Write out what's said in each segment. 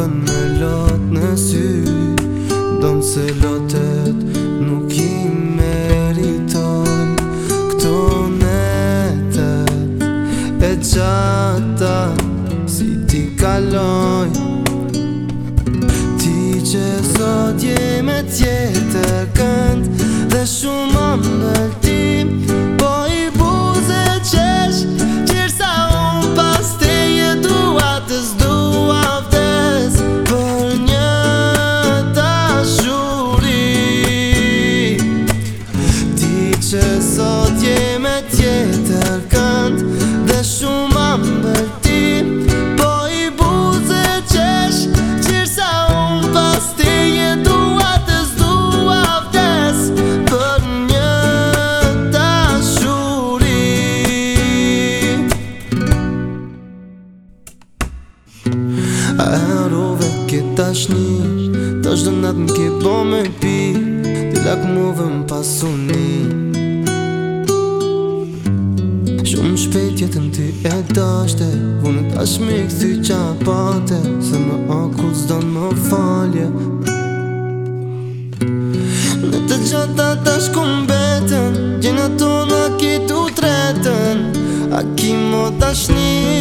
dhën me lot në sy Donë se lotet nuk i meriton Këto netet e gjata Si ti kaloj Ti që sot jeme tjetër kënd Dhe shumë më Arove ke tash një Tash dë natën ke bo me pi Ti lak muve më pasuni Shumë shpet jetën ti e dashte Vunë tash mi këthy pate Se më akut zdan më falje Në të gjata tash ku mbeten Gjena tona ki tu tretën A ki mo tash një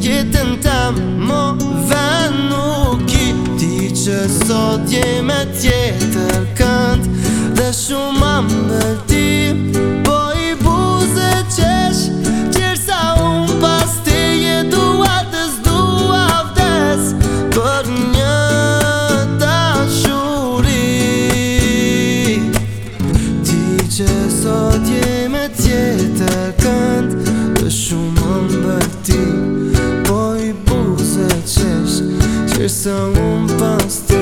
gjithën tam Mo ven nuk i Ti që sot jeme tjetër kënd Dhe shumë am për ti Po i buze qesh Qirë sa unë pas ti Je duat dhe zdua vdes Për një ta Ti që sot jeme tjetër kënd Dhe shumë am për sou um passed